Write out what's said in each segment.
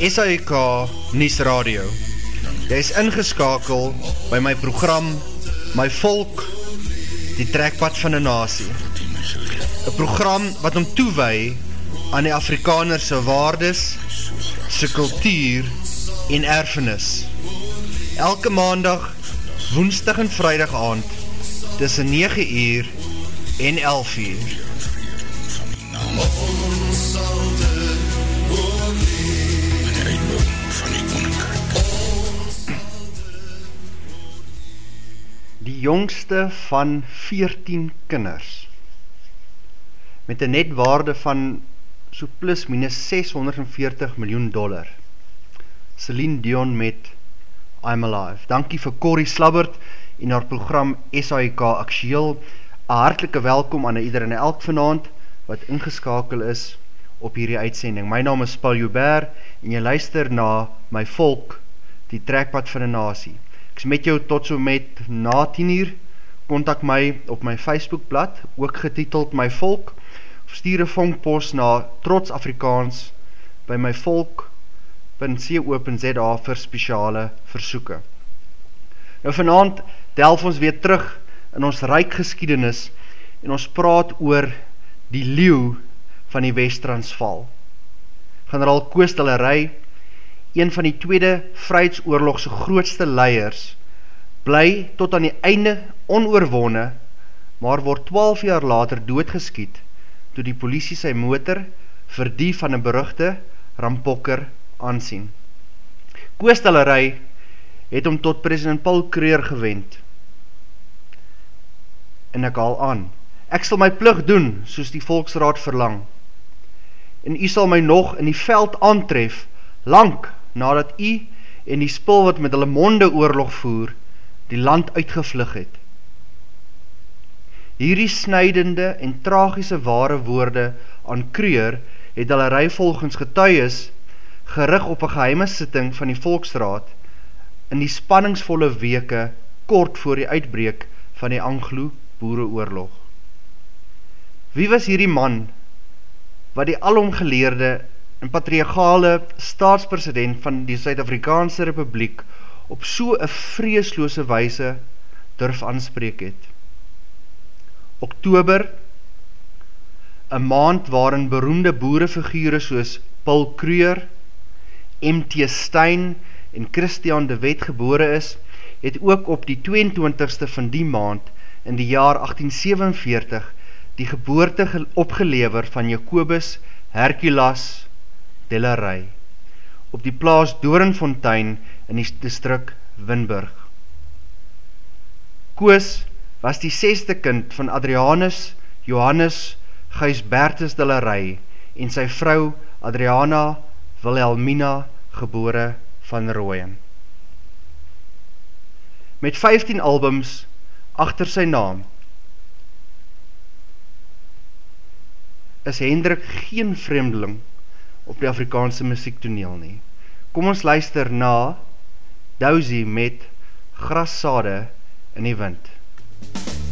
SAIK Nuus Radio. Jy is ingeskakel by my program My Volk, die trekpad van 'n nasie. 'n Program wat hom toewy aan die Afrikaner se waardes, se kultuur en erfenis. Elke maandag, woensdag en vrydag aand tussen 9 uur en 11 uur. Die jongste van 14 kinders met 'n netwaarde van so plus minus 640 miljoen dollar. Celine Dion met I'm Alive. Dankie vir Corrie Slabbert en haar program SAIK Aktueel. 'n Hartlike welkom aan ieder en elk vanaand wat ingeskakel is op hierdie uitsending. My naam is Paul Joubert en jy luister na My Volk, die trekpad van 'n nasie. Is met jou tot so met na 10 uur. Kontak my op my Facebookblad, ook getiteld My Volk, of stuur 'n vonkpos na Trots Afrikaans by my volk.co.za vir spesiale versoeke. Nou vanaand delf ons weer terug in ons ryk geskiedenis en ons praat oor die leeuw van die West-Transvaal. Generaal Koos Dillery, een van die tweede vryheidsoorlogse grootste leiers, bly tot aan die einde onoorwonne, maar word 12 jaar later doodgeskiet toe die polisie sy motor vir die van een beruchte rampokker aansien. Koostellerij het om tot president Paul Kreur gewend. En ek haal aan, ek sal my plug doen, soos die volksraad verlang. En u sal my nog in die veld aantref, lang nadat u en die spul wat met hulle monde oorlog voer, die land uitgevlug het. Hierdie snijdende en tragiese ware woorde aan Kreur het hulle rij volgens getuies gerig op een geheime sitting van die Volksraad in die spanningsvolle weke kort voor die uitbreek van die Anglo-Boereoorlog. Wie was hierdie man wat die alomgeleerde en patriarchale staatspresident van die Suid-Afrikaanse Republiek op so een vreesloose wijse durf aanspreek het. Oktober, een maand waarin beroemde boerefigure soos Paul Kruer, M.T. Stein en Christian de Wet gebore is, het ook op die 22ste van die maand in die jaar 1847 die geboorte opgelever van Jacobus Herculas Delarey op die plaas Dorenfontein in die distrik Winburg. Koos was die seste kind van Adrianus Johannes Gijsbertus Delarey en sy vrou Adriana Wilhelmina gebore van Rooien. Met 15 albums achter sy naam is Hendrik geen vreemdeling op die Afrikaanse muziektoneel nie. Kom ons luister na Dousie met Grassade in die wind. Ek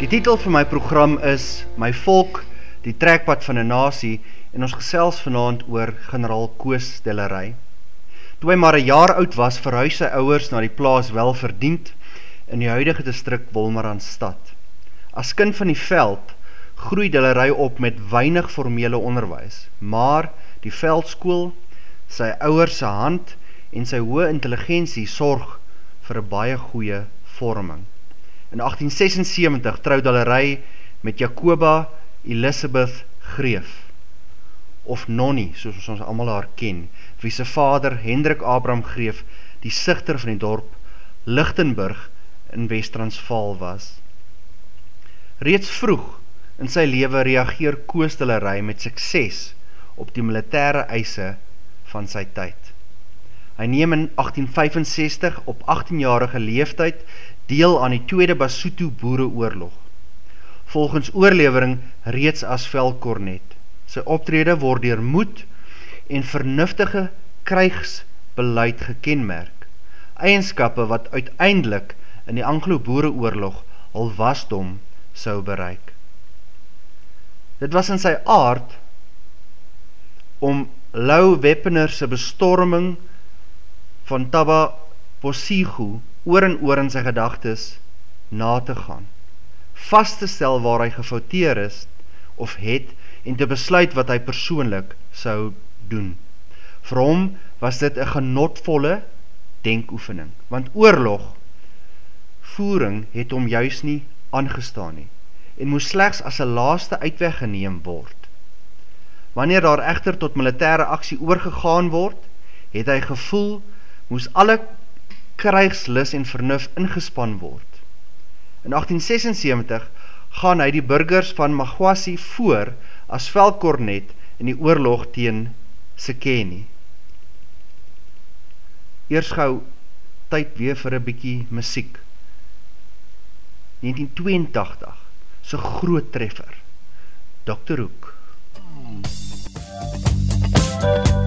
Die titel van my program is My Volk, die trekpad van 'n nasie en ons gesels vanaand oor generaal Koos Dillery. Toe hy maar 'n jaar oud was, verhuis sy ouers na die plaas Welverdiend in die huidige distrik Wolmaranstad. As kind van die veld groei Dillery op met weinig formele onderwys, maar die veldskool, sy ouers se hand en sy hoë intelligensie sorg vir 'n baie goeie vorming. In 1876 trou Dellery met Jacoba Elizabeth Greef of Nonnie, soos ons allemaal haar ken, wie sy vader Hendrik Abraham Greef, die sigter van die dorp Lichtenburg in West-Transvaal was. Reeds vroeg in sy lewe reageer Koostelery met sukses op die militaire eise van sy tyd. Hy neem in 1865 op 18-jarige leeftijd deel aan die Tweede Basuto Boereoorlog. Volgens oorlevering reeds as veldkornet. Sy optrede word dier moed en vernuftige krijgsbeleid gekenmerk. Eigenskappe wat uiteindelik in die Anglo-Boereoorlog al wasdom sou bereik. Dit was in sy aard om Lau Weppenerse bestorming van Taba Posigo oor en oor in sy gedagtes na te gaan. Vast te stel waar hy gefouteer is of het en te besluit wat hy persoonlik sou doen. Vir hom was dit een genotvolle denkoefening, want oorlog voering het om juist nie aangestaan nie en moes slechts as een laaste uitweg geneem word. Wanneer daar echter tot militaire aksie oorgegaan word, het hy gevoel moes alle krijgslis en vernuf ingespan word. In 1876 gaan hy die burgers van Magwasi voor as veldkornet in die oorlog teen Sekeni. Eers gauw tyd weer vir een bykie muziek. 1982, so groot treffer, Dr. Hoek. Night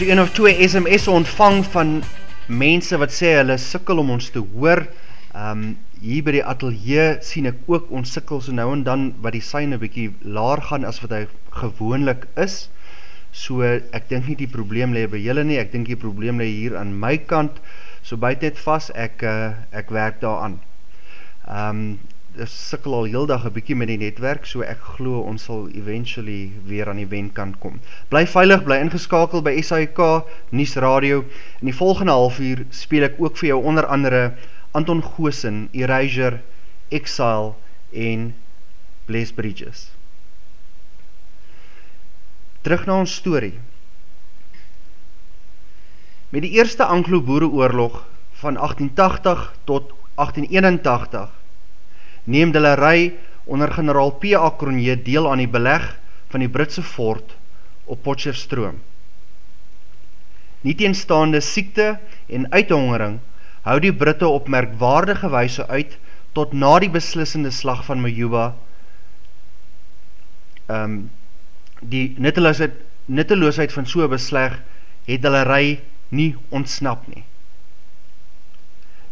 so een of twee SMS ontvang van mense wat sê hulle sukkel om ons te hoor. Um, hier by die atelier sien ek ook ons sukkel so nou en dan wat die syne bykie laar gaan as wat hy gewoonlik is. So ek dink nie die probleem lee by julle nie, ek dink die probleem lee hier aan my kant. So buit net vast, ek, uh, ek werk daar aan. Um, sikkel al heel dag een bykie met die netwerk, so ek glo ons sal eventually weer aan die wendkant kom. Bly veilig, bly ingeskakel by SAIK, Nies Radio. In die volgende half uur speel ek ook vir jou onder andere Anton Goosen, Erasure, Exile en Bless Bridges. Terug na ons story. Met die eerste Anglo-Boereoorlog van 1880 tot 1881 neem Delarey onder generaal P.A. Kronje deel aan die beleg van die Britse fort op Potchefstroom. Nie teenstaande siekte en uithongering hou die Britte op merkwaardige wijse uit tot na die beslissende slag van Majuba um, die nutteloosheid, nutteloosheid van soe besleg het Delarey nie ontsnap nie.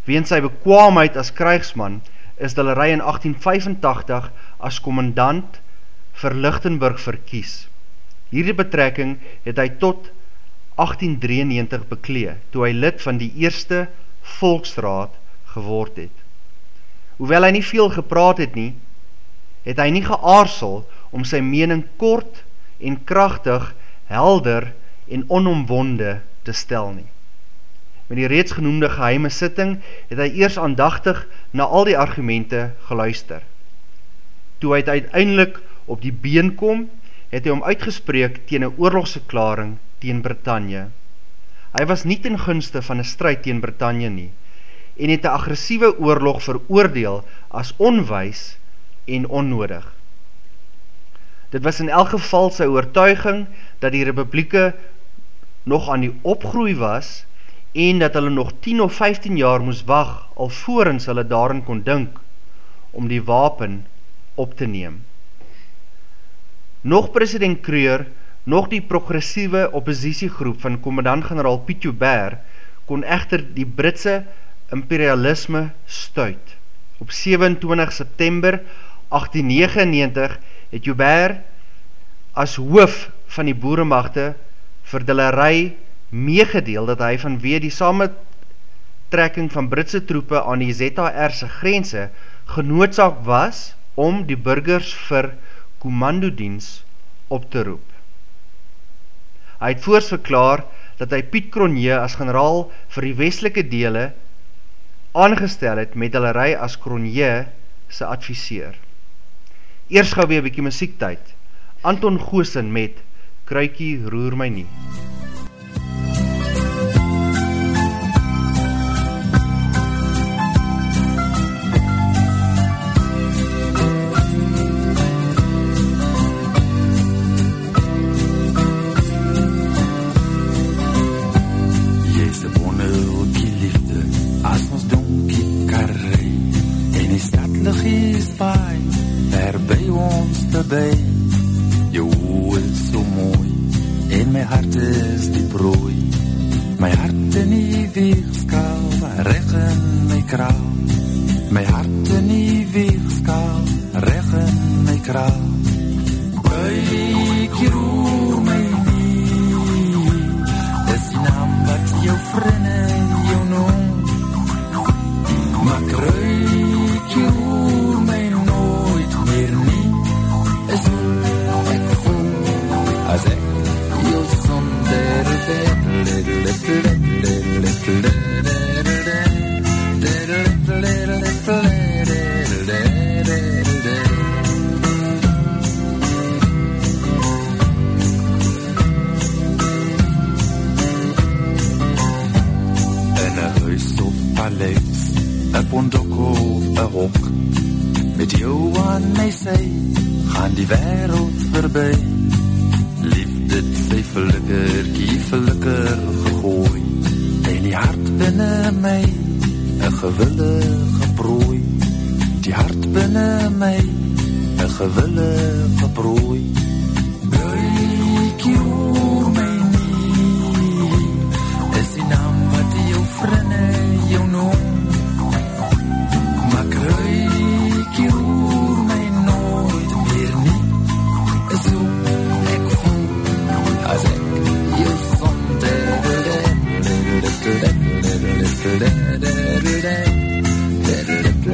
Weens sy bekwaamheid as krijgsman is Delerij in 1885 as commandant vir Lichtenburg verkies. Hierdie betrekking het hy tot 1893 beklee, toe hy lid van die eerste volksraad geword het. Hoewel hy nie veel gepraat het nie, het hy nie geaarsel om sy mening kort en krachtig, helder en onomwonde te stel nie. Met die reeds genoemde geheime sitting het hy eers aandachtig na al die argumente geluister. Toe hy uiteindelik op die been kom, het hy om uitgespreek teen een oorlogsverklaring teen Britannia. Hy was nie ten gunste van een strijd teen Britannia nie, en het die agressieve oorlog veroordeel as onwijs en onnodig. Dit was in elk geval sy oortuiging dat die republieke nog aan die opgroei was en dat hulle nog 10 of 15 jaar moes wacht alvorens hulle daarin kon dink om die wapen op te neem. Nog president Kreur, nog die progressieve oppositiegroep van commandant-generaal Piet Joubert kon echter die Britse imperialisme stuit. Op 27 September 1899 het Joubert as hoof van die boeremachte vir Delarey meegedeel dat hy vanweer die samentrekking van Britse troepe aan die ZHR'se grense genoodzaak was om die burgers vir commandodienst op te roep. Hy het voors verklaar dat hy Piet Kronje as generaal vir die westelike dele aangestel het met rij as Kronje sy adviseer. Eers gauw weer bykie muziektijd. Anton Goosen met Kruikie roer my nie.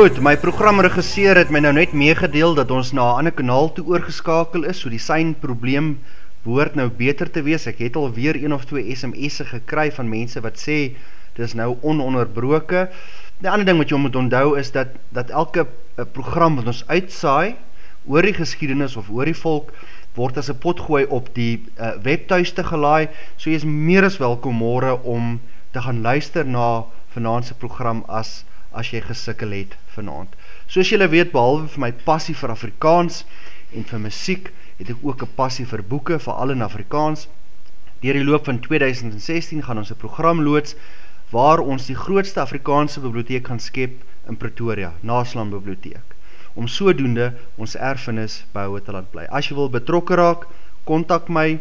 Goed, my programregisseur het my nou net meegedeel dat ons na 'n ander kanaal toe oorgeskakel is, so die sein probleem behoort nou beter te wees. Ek het al weer een of twee SMS'e gekry van mense wat sê dis nou ononderbroke. Die ander ding wat jy moet onthou is dat dat elke uh, program wat ons uitsaai oor die geskiedenis of oor die volk word as 'n potgooi op die uh, webtuiste gelaai. So jy is meer as welkom môre om te gaan luister na vanaand se program as as jy gesukkel het vanaand. Soos julle weet, behalwe vir my passie vir Afrikaans en vir musiek, het ek ook 'n passie vir boeke, veral in Afrikaans. Deur die loop van 2016 gaan ons 'n program loods waar ons die grootste Afrikaanse biblioteek gaan skep in Pretoria, Naasland Biblioteek. Om sodoende ons erfenis behoue te laat bly. As jy wil betrokke raak, kontak my.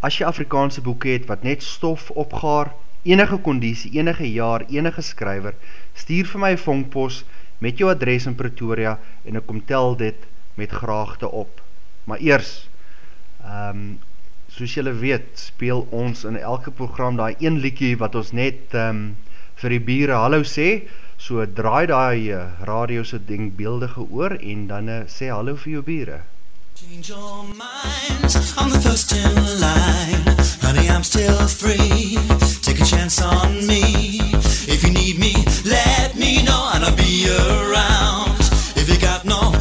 As jy Afrikaanse boeke het wat net stof opgaar, enige kondisie, enige jaar, enige skrywer, stuur vir my vonkpos met jou adres in Pretoria en ek kom tel dit met graagte op. Maar eers, um, soos julle weet, speel ons in elke program daai een liedjie wat ons net um, vir die bure hallo sê, so draai daai uh, radio se ding beeldige oor en dan uh, sê hallo vir jou bure. Change your mind, I'm the first in line. Honey, I'm still free. Take a chance on me. If you need me, let me know and I'll be around. If you got no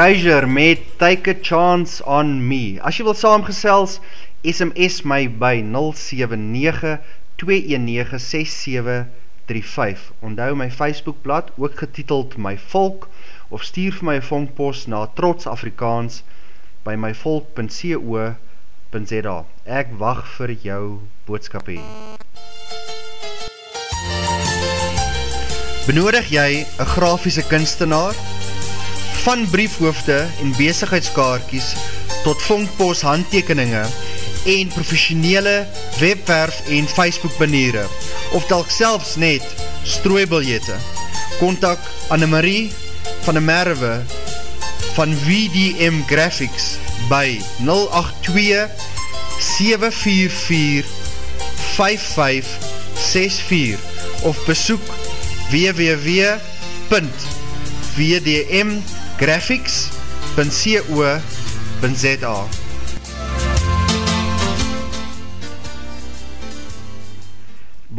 Erasure met Take a Chance on Me. As jy wil saamgesels, SMS my by 079-219-6735. Onthou my Facebookblad, ook getiteld My Volk, of stuur vir my vonkpost na Trots Afrikaans by myvolk.co.za. Ek wacht vir jou boodskap heen. Benodig jy een grafiese kunstenaar? Van briefhoofde en bezigheidskaartjies tot vonkpos handtekeninge en professionele webwerf en Facebook baniere of dalk selfs net strooibiljette. Contact Annemarie van der Merwe van VDM Graphics by 082 744 5564 of besoek www.vdmgraphics.co.za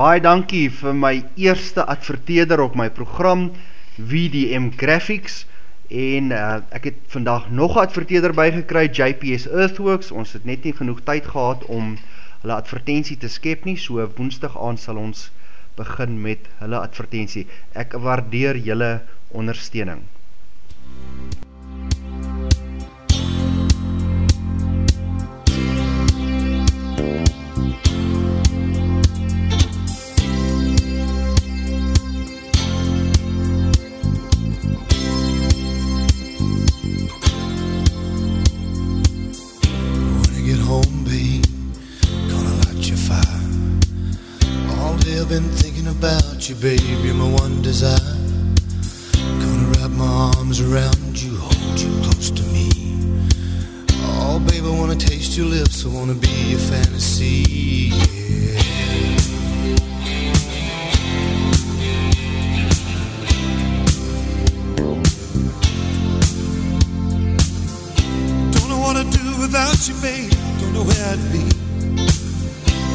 Baie dankie vir my eerste adverteerder op my program VDM Graphics en uh, ek het vandag nog adverteerder bygekry, JPS Earthworks, ons het net nie genoeg tyd gehad om hulle advertentie te skep nie, so woensdag aan sal ons begin met hulle advertentie. Ek waardeer julle ondersteuning. I've been thinking about you, babe. You're my one desire. Gonna wrap my arms around you, hold you close to me. Oh, babe, I wanna taste your lips. I wanna be your fantasy. Yeah. Don't know what I'd do without you, babe. Don't know where I'd be.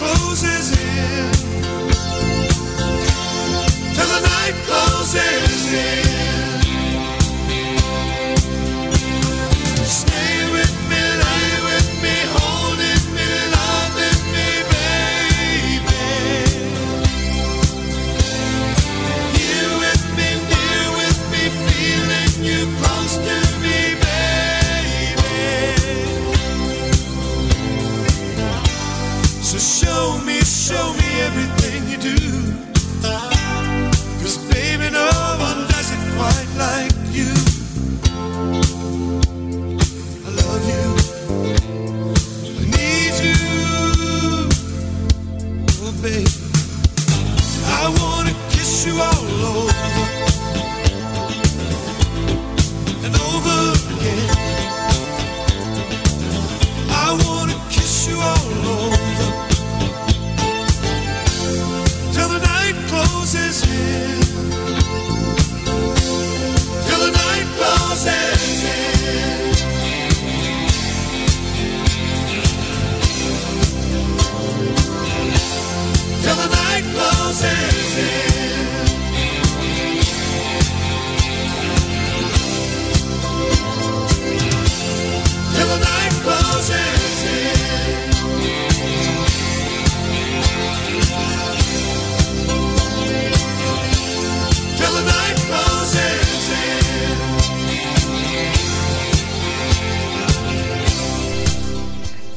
Closes in. Till the night closes in.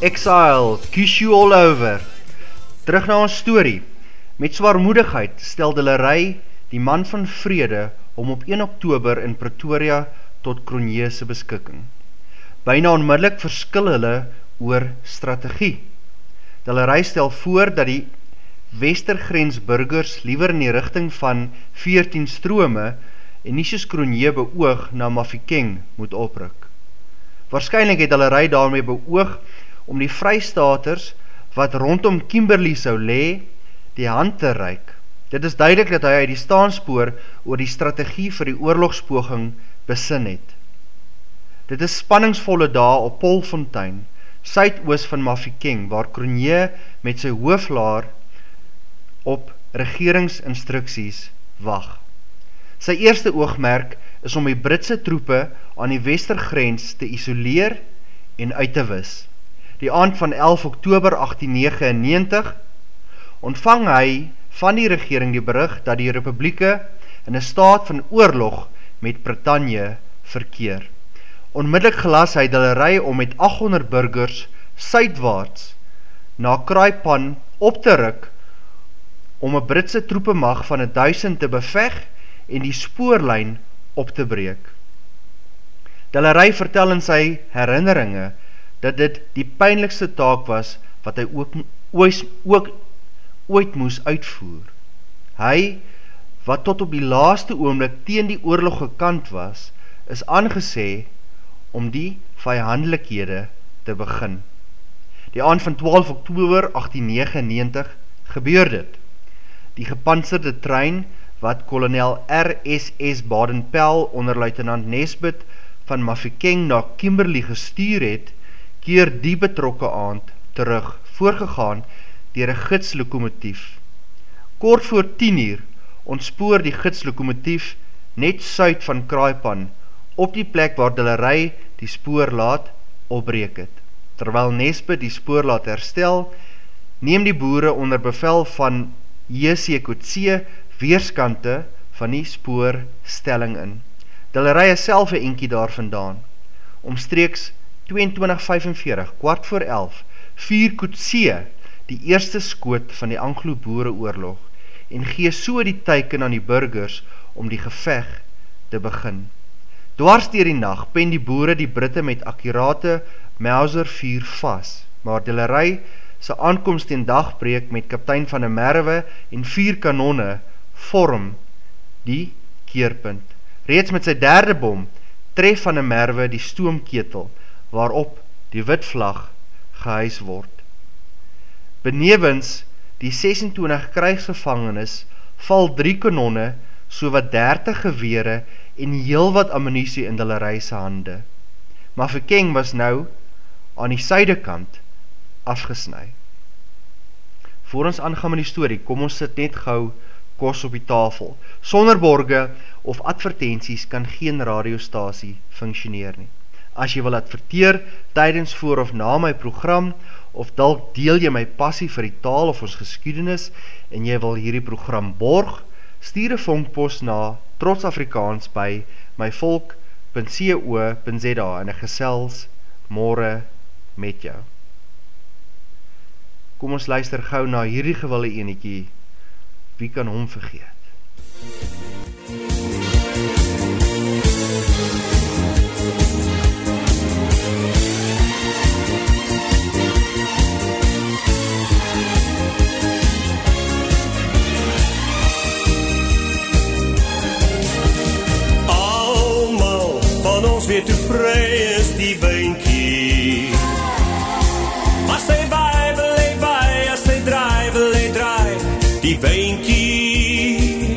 Exile, kies you all over. Terug na ons story. Met zwaarmoedigheid stel Delerij, die man van vrede, om op 1 oktober in Pretoria tot Kronjeese beskikking. Byna onmiddellik verskil hulle oor strategie. Delerij stel voor dat die westergrensburgers liever in die richting van 14 strome en nie soos Kronje beoog na Mafikeng moet opruk. Waarschijnlijk het Delerij daarmee beoog om die vrystaters wat rondom Kimberley sou lee, die hand te reik. Dit is duidelik dat hy uit die staanspoor oor die strategie vir die oorlogspoging besin het. Dit is spanningsvolle dae op Polfontein, suidoos van Mafikeng, waar Kronje met sy hooflaar op regeringsinstruksies wag. Sy eerste oogmerk is om die Britse troepe aan die westergrens te isoleer en uit te wis. Die aand van 11 oktober 1899 ontvang hy van die regering die berig dat die republieke in een staat van oorlog met Britannia verkeer. Onmiddellik gelas hy delerij om met 800 burgers suidwaarts na Kraaipan op te ruk om een Britse troepemag van 1000 te beveg en die spoorlijn op te breek. Delerij vertel in sy herinneringe dat dit die pijnlikste taak was wat hy ook, ooit, ook ooit moes uitvoer. Hy, wat tot op die laaste oomlik teen die oorlog gekant was, is aangesê om die vijandelikhede te begin. Die aand van 12 oktober 1899 gebeur dit. Die gepantserde trein wat kolonel R.S.S. Baden-Pel onder luitenant Nesbit van Mafikeng na Kimberley gestuur het, keer die betrokke aand terug, voorgegaan dier een gidslokomotief. Kort voor 10 uur ontspoor die gidslokomotief net suid van Kraaipan op die plek waar Dillerij die spoor laat opbreek het. Terwyl Nesbit die spoor laat herstel, neem die boere onder bevel van J.C. Kotse weerskante van die spoorstelling in. Dillerij is self een enkie daar vandaan. Omstreeks 22.45, kwart voor 11, vier Kotse die eerste skoot van die Anglo-Boere oorlog en gee so die teiken aan die burgers om die geveg te begin. Dwars dier die nacht pen die boere die Britte met akkurate Mauser 4 vas, maar Delerij sy aankomst in dagbreek met kaptein van die Merwe en vier kanonne vorm die keerpunt. Reeds met sy derde bom tref van die Merwe die stoomketel waarop die wit vlag gehuis word. Benevens die 26 krijgsgevangenis val drie kanonne so wat 30 gewere en heel wat ammunisie in die reise hande. Maar Verkeng was nou aan die syde kant afgesnui. Voor ons aangaan met die story, kom ons sit net gauw kos op die tafel. Sonder borge of advertenties kan geen radiostasie functioneer nie. As jy wil adverteer tydens voor of na my program, of dalk deel jy my passie vir die taal of ons geskiedenis, en jy wil hierdie program borg, stuur een vonkpost na Trots Afrikaans by myvolk.co.za en een gesels morgen met jou. Kom ons luister gauw na hierdie gewille eniekie, wie kan hom vergeet? Almal ons weet hoe vry is die wynkie. As hy waai, wil hy waai, as hy draai, wil hy draai, die wynkie.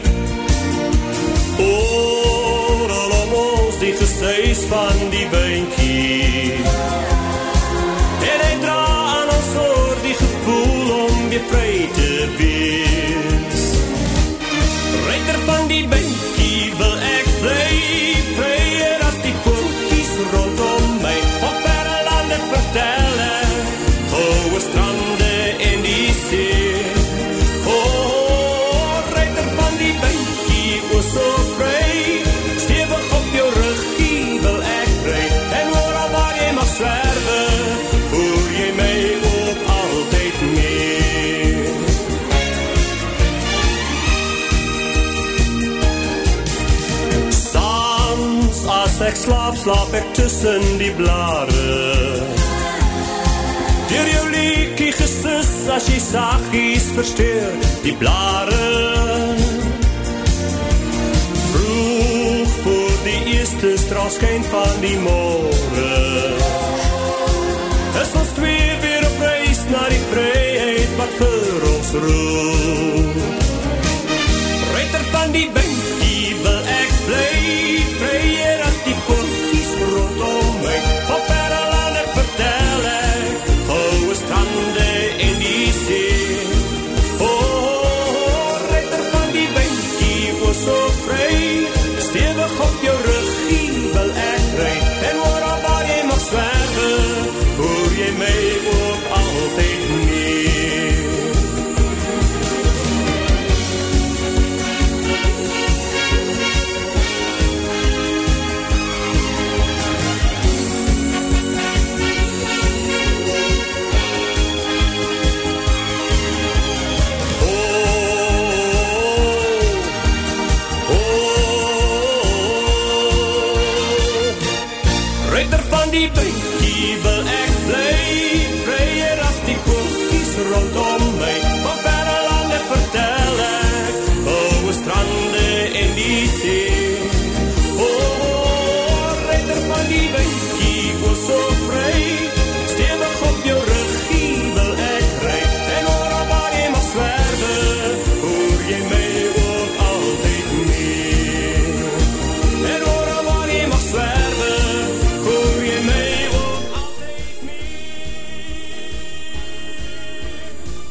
Oral om ons die gesuis van die wynkie. slaap ek tussen die blare. Deur jou liekie gesis as jy saggies versteur die blare. Vroeg voor die eerste straalskyn van die môre. Is ons twee weer op reis na die vryheid wat vir ons roep. Retter van die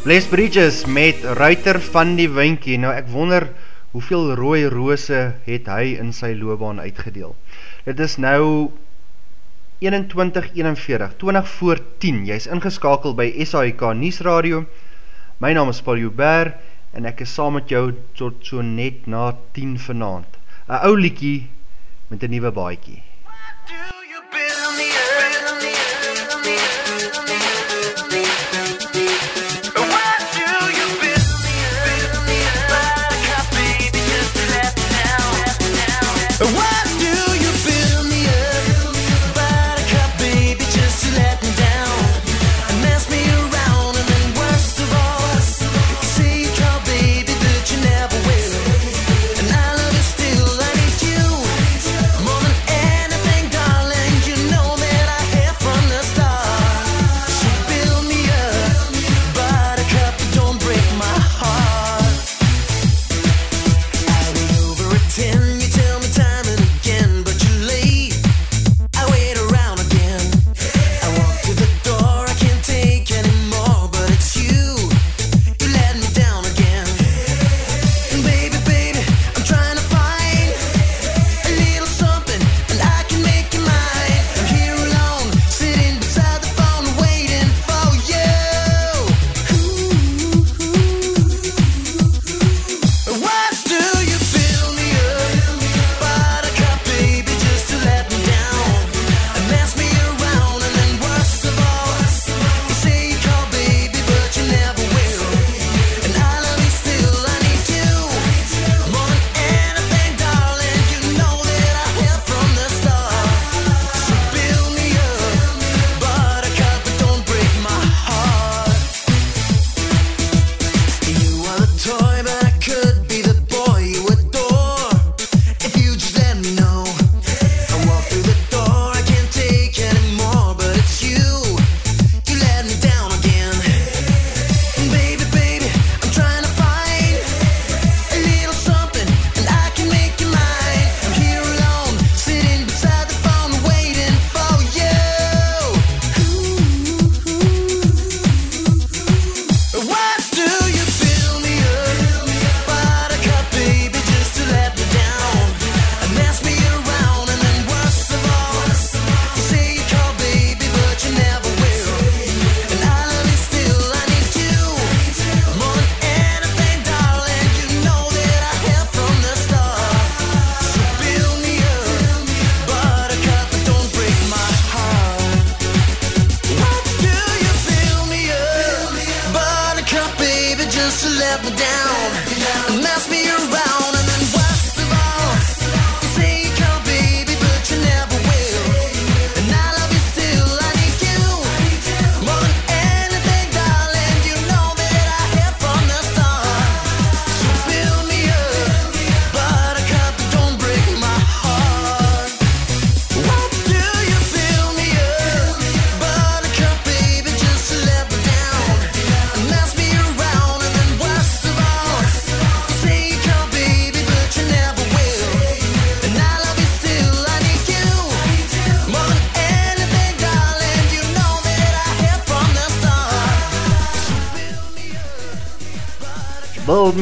Les Bridges met Ruiter van die Winkie. Nou ek wonder hoeveel rooi roose het hy in sy loopbaan uitgedeel. Dit is nou 21.41, 20 voor 10. Jy is ingeskakel by SAIK Nies Radio. My naam is Paul Joubert en ek is saam met jou tot so net na 10 vanavond. Een ou liekie met een nieuwe baaikie. What do you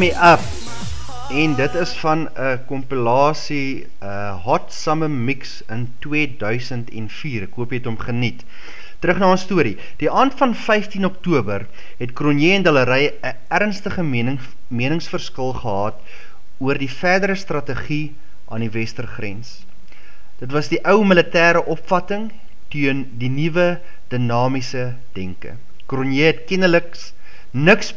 Me Up. En dit is van een compilatie uh, Hot Summer Mix in 2004 ek hoop jy het om geniet. Terug na ons story. Die aand van 15 oktober het Kronje en Dillerij een ernstige mening, meningsverskil gehad oor die verdere strategie aan die westergrens. Dit was die ou militaire opvatting teen die nieuwe dynamiese denke Kronje het kenneliks niks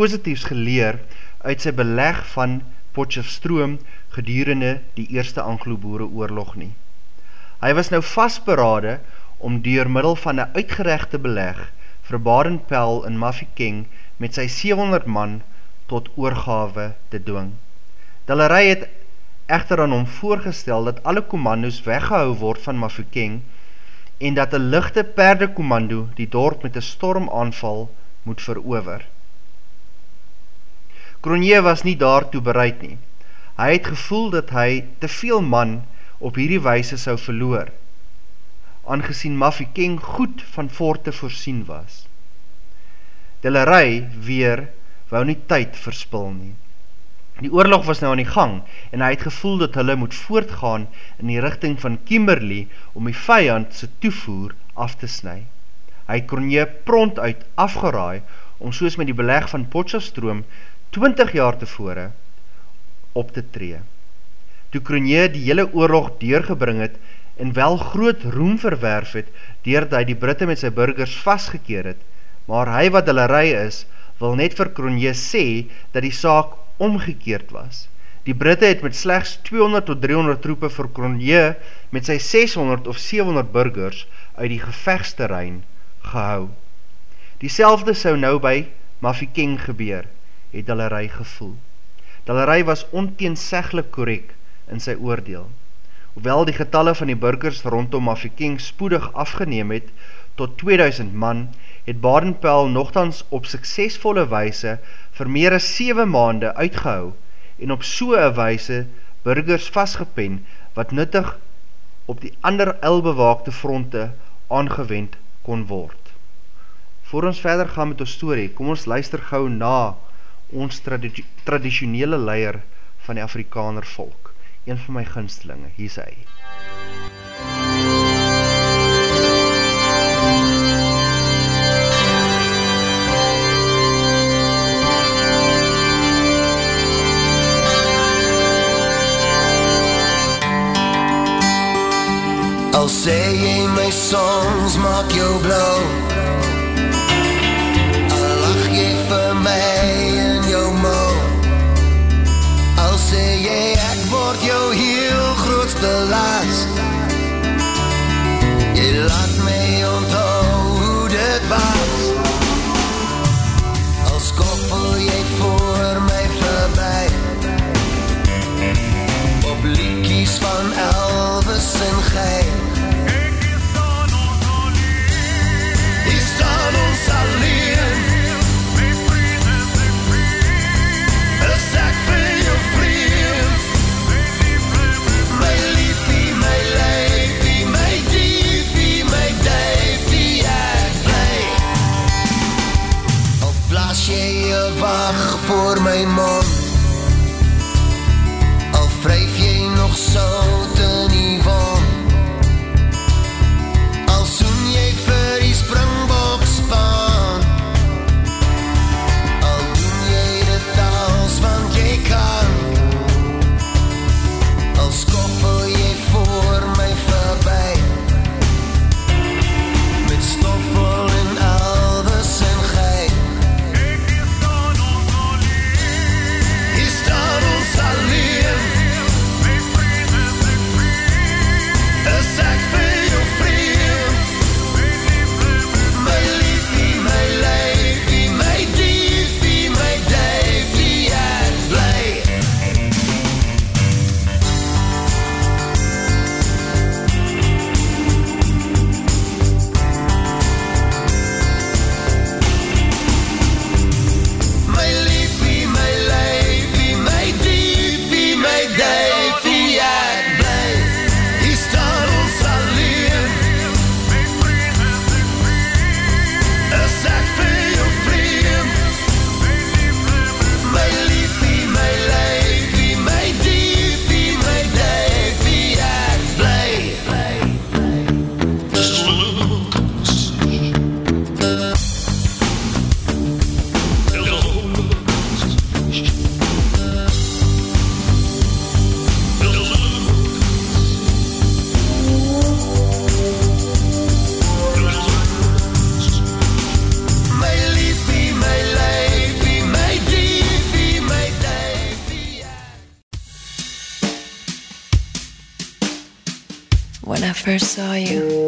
positiefs geleer uit sy beleg van Potjefstroom gedurende die eerste Anglo-Boere oorlog nie. Hy was nou vastberade om door middel van een uitgerechte beleg vir Badenpel in Mafikeng met sy 700 man tot oorgave te dwing. Dillerij het echter aan hom voorgestel dat alle commando's weggehou word van Mafikeng en dat een lichte perdekommando die dorp met een stormaanval moet verover. Kronje was nie daartoe bereid nie. Hy het gevoel dat hy te veel man op hierdie wijse sou verloor, aangezien Mafikeng goed van voorte voorsien was. Delerij weer wou nie tyd verspil nie. Die oorlog was nou aan die gang en hy het gevoel dat hulle moet voortgaan in die richting van Kimberley om die vijand sy toevoer af te snu. Hy het Kronje pront uit afgeraai om soos met die beleg van Potjastroom 20 jaar tevore op te tree. Toe Kronje die hele oorlog deurgebring het en wel groot roem verwerf het, deerd hy die Britte met sy burgers vastgekeer het, maar hy wat hulle rij is, wil net vir Kronje sê dat die saak omgekeerd was. Die Britte het met slechts 200 tot 300 troepe vir Kronje met sy 600 of 700 burgers uit die gevechtsterrein gehou. Diezelfde sou nou by Mafikeng gebeur, het Dalerij gevoel. Dalerij was onteenseglik korek in sy oordeel. Hoewel die getalle van die burgers rondom Mafikeng spoedig afgeneem het tot 2000 man, het Badenpel nogthans op suksesvolle weise vir meer as 7 maande uitgehou en op soe weise burgers vastgepen wat nuttig op die ander elbewaakte fronte aangewend kon word. Voor ons verder gaan met ons story, kom ons luister gauw na ons tradi traditionele leier van die Afrikaner volk. Een van my gunstelinge, hier is hy. Al sê jy my songs maak jou blauw saw you,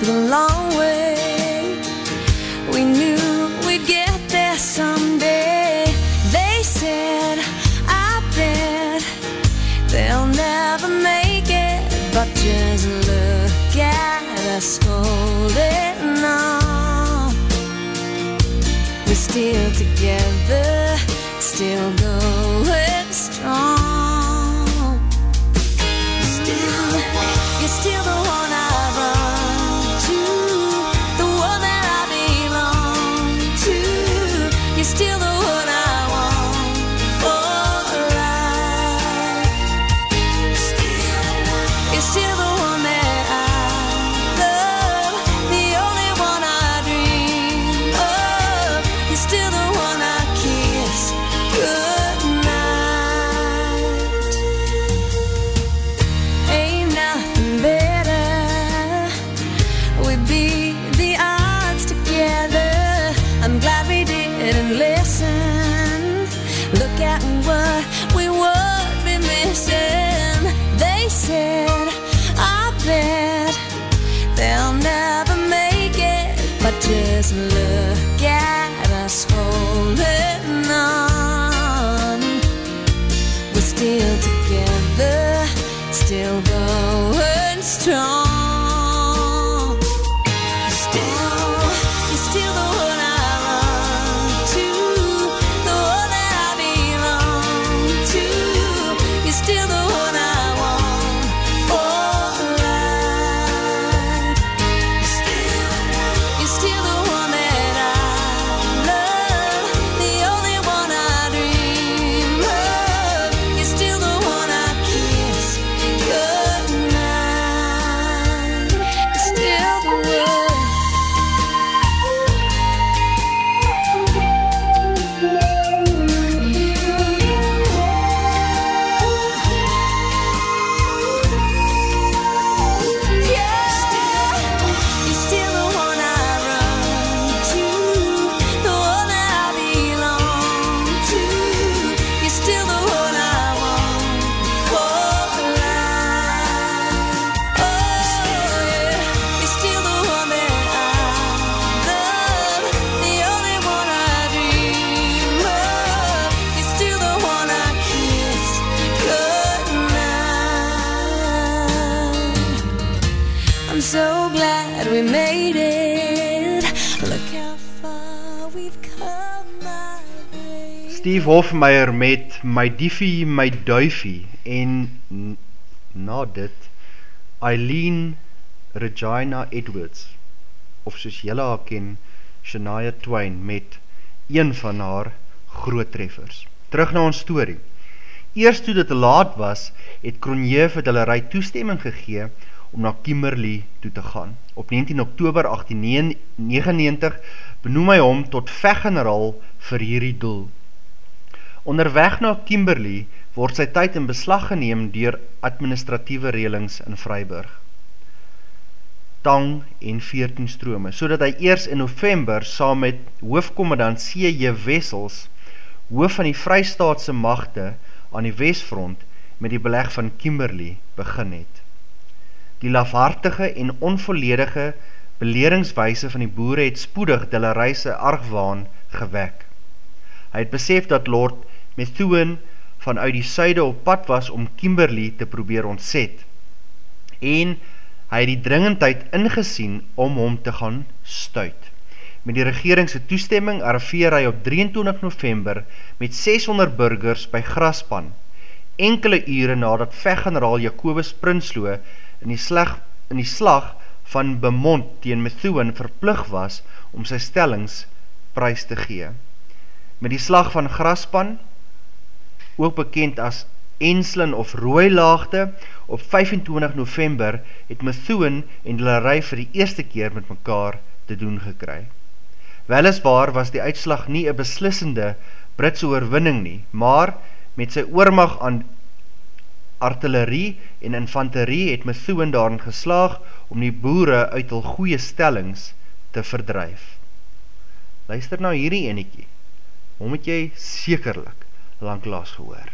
het een long. was love. Steve Hofmeyer met My Diefie, My Duifie en na dit Eileen Regina Edwards of soos jylle haar ken Shania Twain met een van haar groot treffers. Terug na ons story. Eerst toe dit laat was, het Cronje vir hulle ry toestemming gegee om na Kimberley toe te gaan. Op 19 oktober 1899 benoem hy hom tot veggeneraal vir hierdie doel. Onderweg na Kimberley word sy tyd in beslag geneem dier administratieve relings in Vryburg. Tang en 14 strome, so dat hy eers in november saam met hoofdkommandant C.J. Wessels, hoof van die Vrystaatse machte aan die Westfront met die beleg van Kimberley begin het. Die lafhartige en onvolledige beleringswijse van die boere het spoedig Delaryse argwaan gewek. Hy het besef dat Lord Methuen vanuit die suide op pad was om Kimberley te probeer ontzet en hy het die dringendheid ingesien om hom te gaan stuit. Met die regeringse toestemming arriveer hy op 23 november met 600 burgers by Graspan, enkele ure nadat veggeneraal Jacobus Prinsloo in die, slag, in die slag van Bemont teen Methuen verplug was om sy stellings prys te gee. Met die slag van Graspan, ook bekend as Enslin of Rooi Laagte, op 25 November het Methuen en Larey vir die eerste keer met mekaar te doen gekry. Weliswaar was die uitslag nie een beslissende Britse oorwinning nie, maar met sy oormag aan artillerie en infanterie het Methuen daarin geslaag om die boere uit hul goeie stellings te verdryf. Luister nou hierdie eniekie, hom het jy sekerlik lank lank gehoor.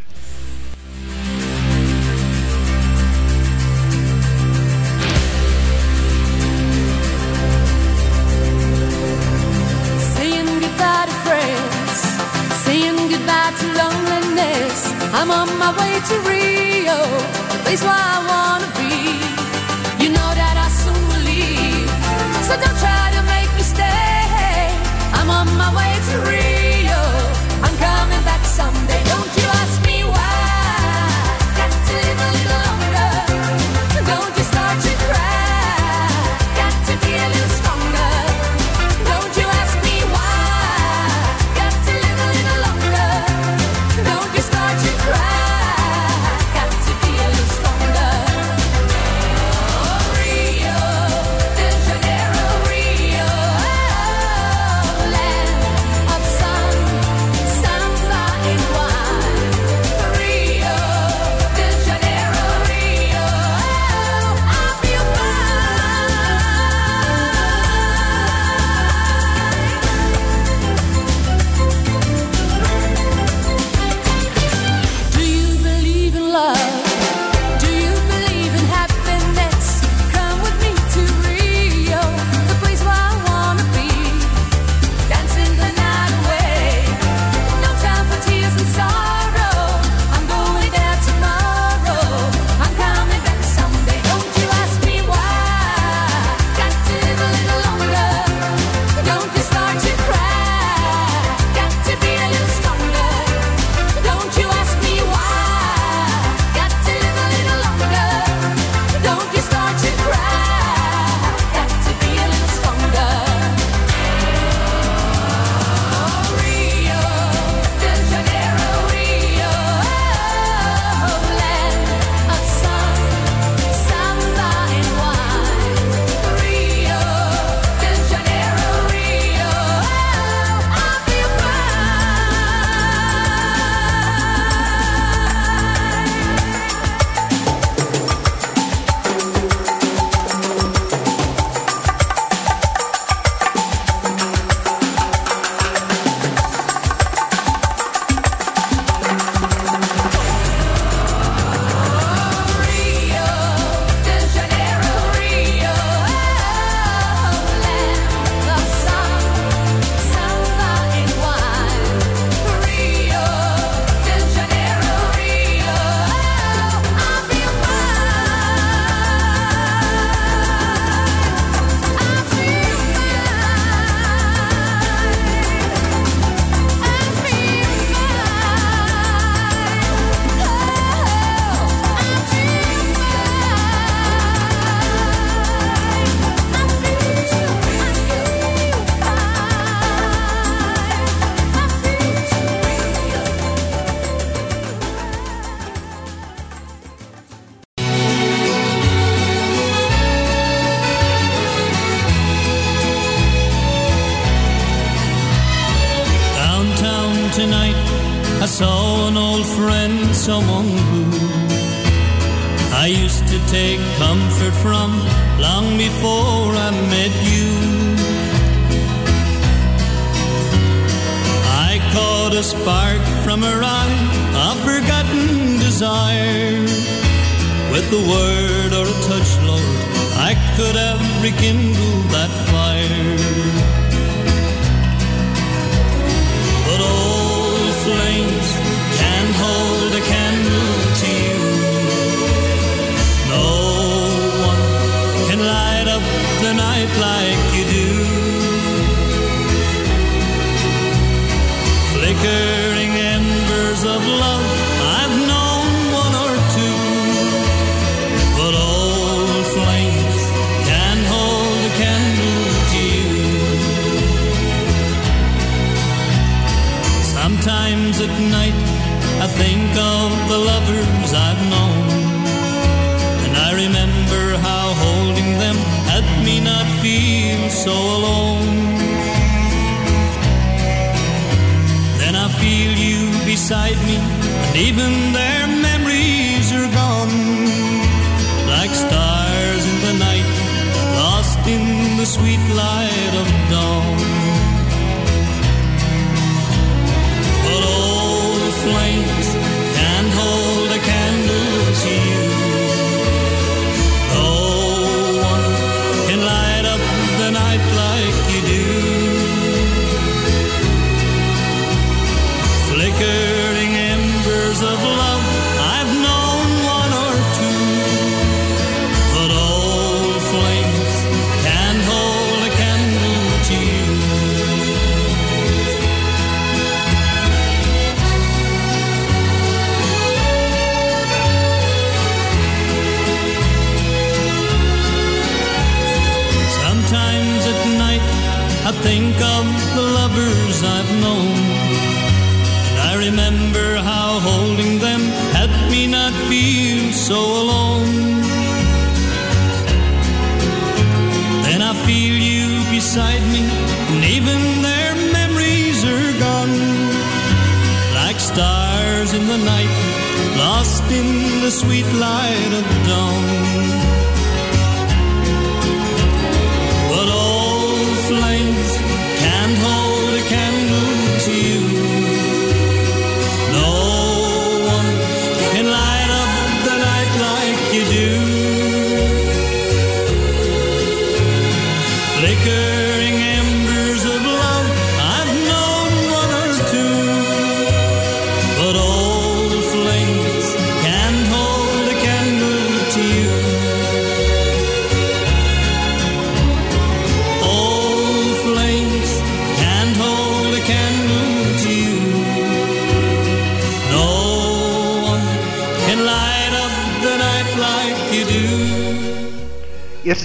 Saying goodbye to friends, saying goodbye to loneliness. I'm on my way to Rio, the place where I wanna be. You know that I soon will leave, so don't try to make me stay. I'm on my way to Rio.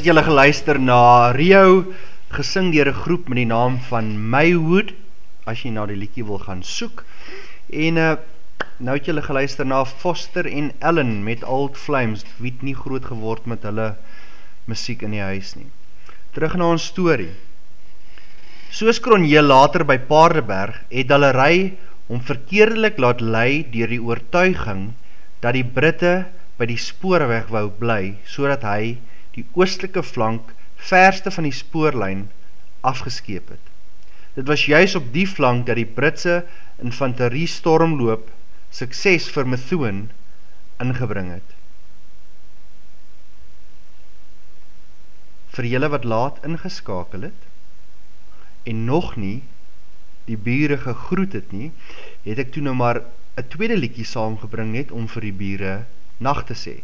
het julle geluister na Rio, gesing dier een groep met die naam van Maywood, as jy na die liekie wil gaan soek, en uh, nou het julle geluister na Foster en Ellen met Old Flames, wie het nie groot geword met hulle muziek in die huis nie. Terug na ons story. Soos Kronje later by Paardeberg, het hulle rij om verkeerdelik laat lei dier die oortuiging dat die Britte by die spoorweg wou bly, so hy die oostelike flank verste van die spoorlyn afgeskeep het. Dit was juis op die flank dat die Britse infanterie stormloop sukses vir Methuen ingebring het. Vir jylle wat laat ingeskakel het en nog nie die bure gegroet het nie, het ek toe nou maar 'n tweede liedjie saamgebring net om vir die bure nag te sê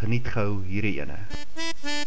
geniet gauw hierdie ene. MUZIEK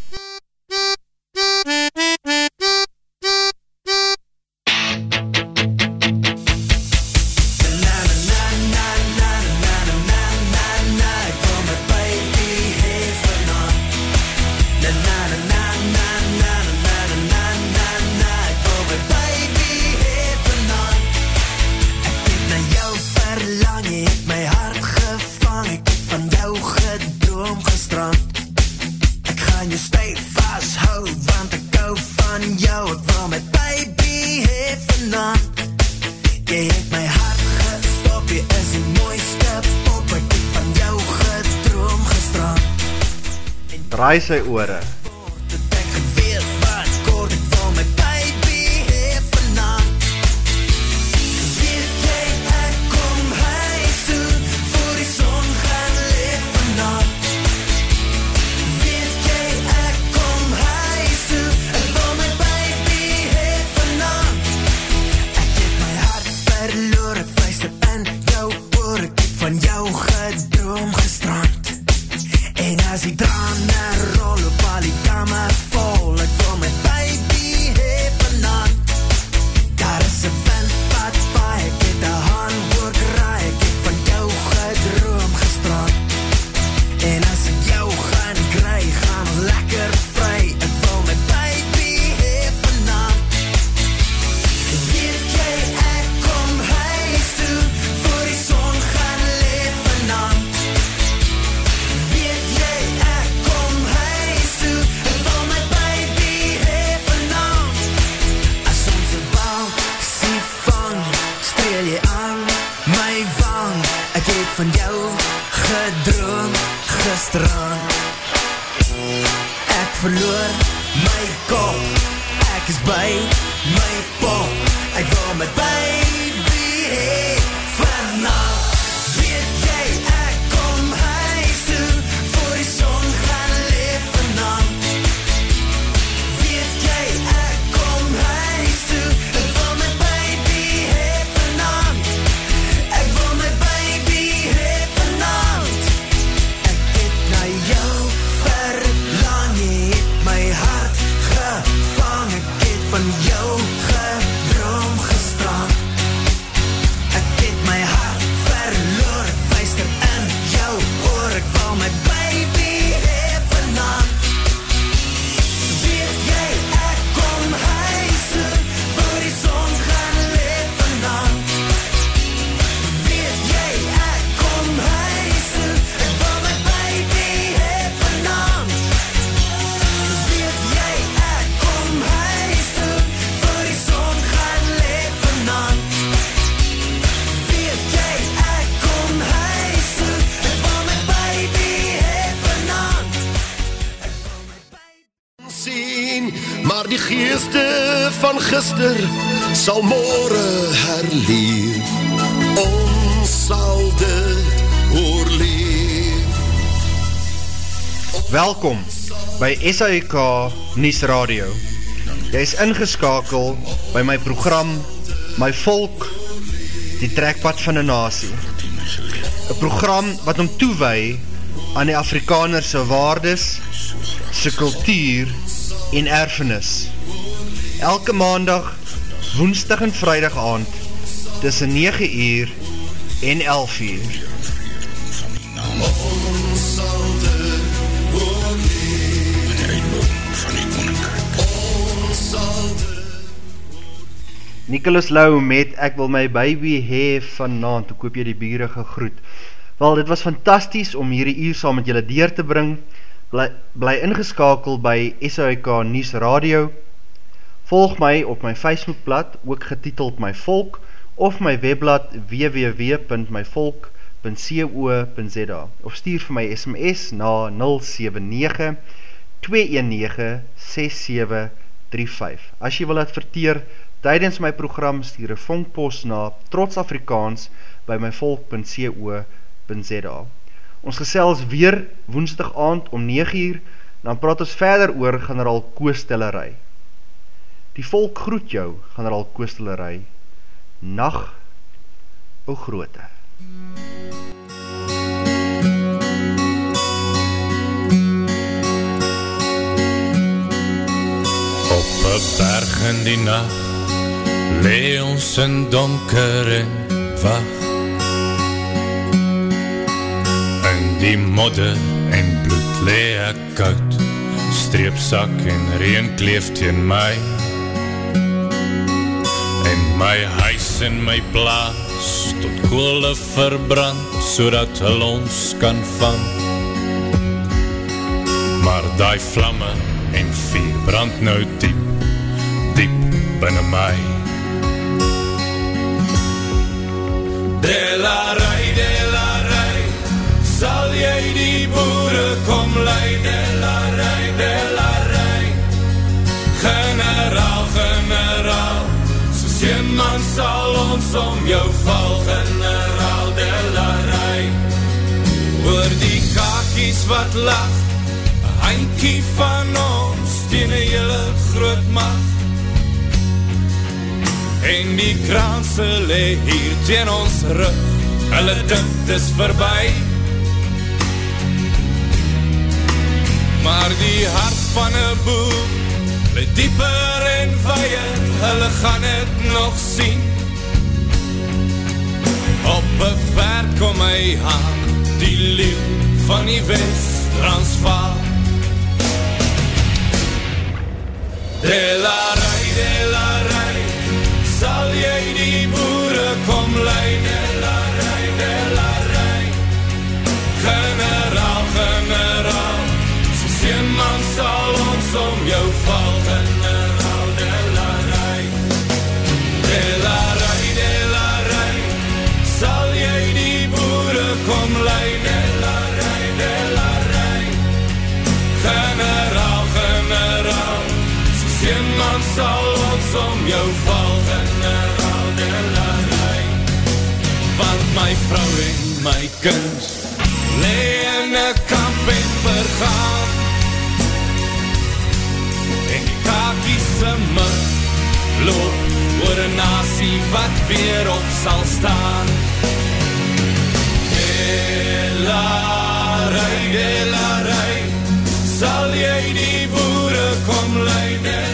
sy ore. Van jou gedroom gisteraan. Ek verloor my kop. Ek is by by SAIK Nuus Radio. Jy is ingeskakel by my program My Volk, die trekpad van 'n nasie. 'n Program wat hom toewy aan die Afrikaner se waardes, se kultuur en erfenis. Elke maandag, woensdag en vrydag aand tussen 9 uur en 11 uur. Nicholas Lou met Ek wil my baby hee vanavond, toe koop jy die bure gegroet. Wel, dit was fantasties om hierdie uur saam met julle deur te bring. Bly, bly ingeskakel by SAIK Nies Radio. Volg my op my Facebookblad, ook getiteld My Volk, of my webblad www.myvolk.co.za of stuur vir my SMS na 079 219 6735. As jy wil adverteer tydens my program, stuur een vonkpost na Trots Afrikaans by myvolk.co.za. Ons gesels weer woensdag aand om 9 uur, dan praat ons verder oor generaal Koostellerij. Die volk groet jou, generaal Koostellerij. Nacht, o groote. Op 'n berg in die nag lê ons in donker en wag. In die modder en bloed lê ek koud, streepsak en reën kleef teen my. En my huis en my plaas tot koole verbrand sodat hulle ons kan vang. Maar daai vlamme en vuur brand nou diep, diep binne my. Delarai, delarai, sal jy die boere kom lei, delarai, delarai. Generaal, generaal, soos een man sal ons om jou val, generaal, delarai. Oor die kakies wat lach, Hankie van ons teen een hele groot macht En die kraanse le hier teen ons rug. Hulle dink dis verby. Maar die hart van een boer Le dieper en weier Hulle gaan het nog sien. Op een berg kom hy aan Die leeuw van die west Transvaal Delarai, delarai, sal boere kind. Lee in een kamp en vergaan. En die kakiese mug loop Oor een nasie wat weer op sal staan. Dela rui, dela rui Sal jy die boere kom leiden?